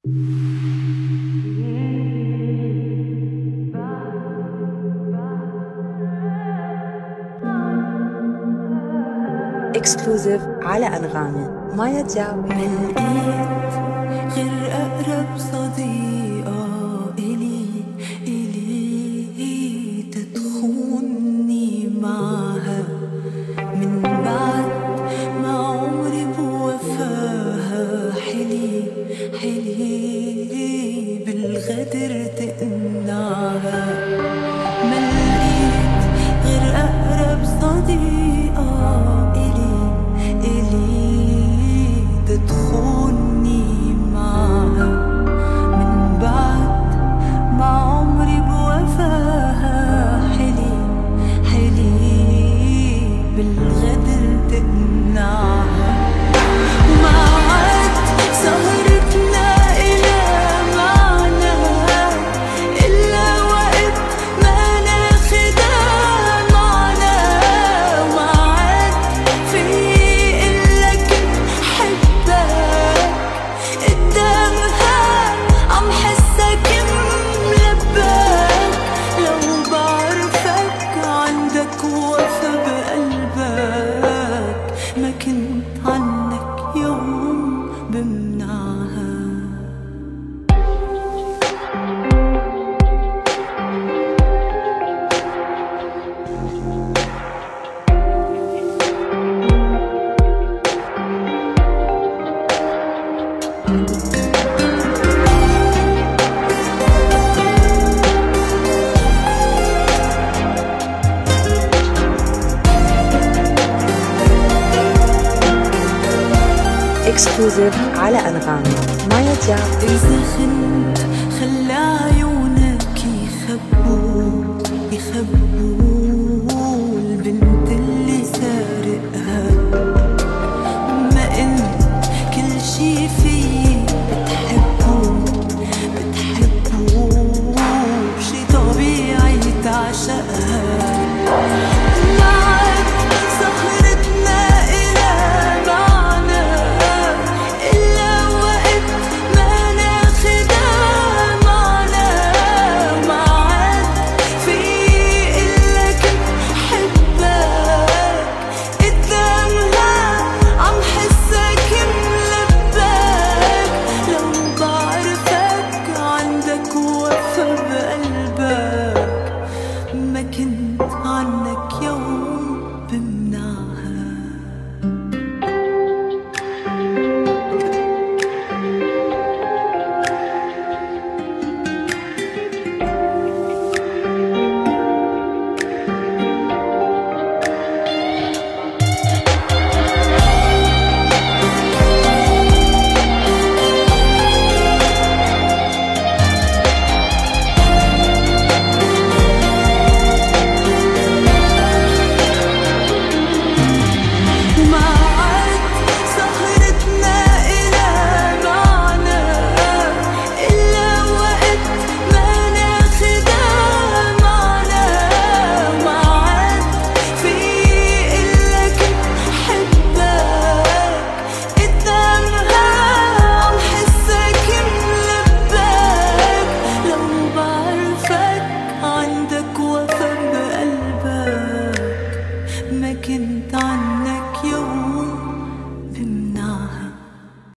اكسكلوزيف على أنغامي. مايا دياب ما لقيت غير بالغدر تقنعها. ما لقيت غير أقرب صديقة إلي إلي تدخلني معها. من بعد ما عمري بوفاها حلي حلي بالغدر تقنعها. اكسكلوزيف على انغامي مايا دياب خلى عيونك يخبوا يخبوا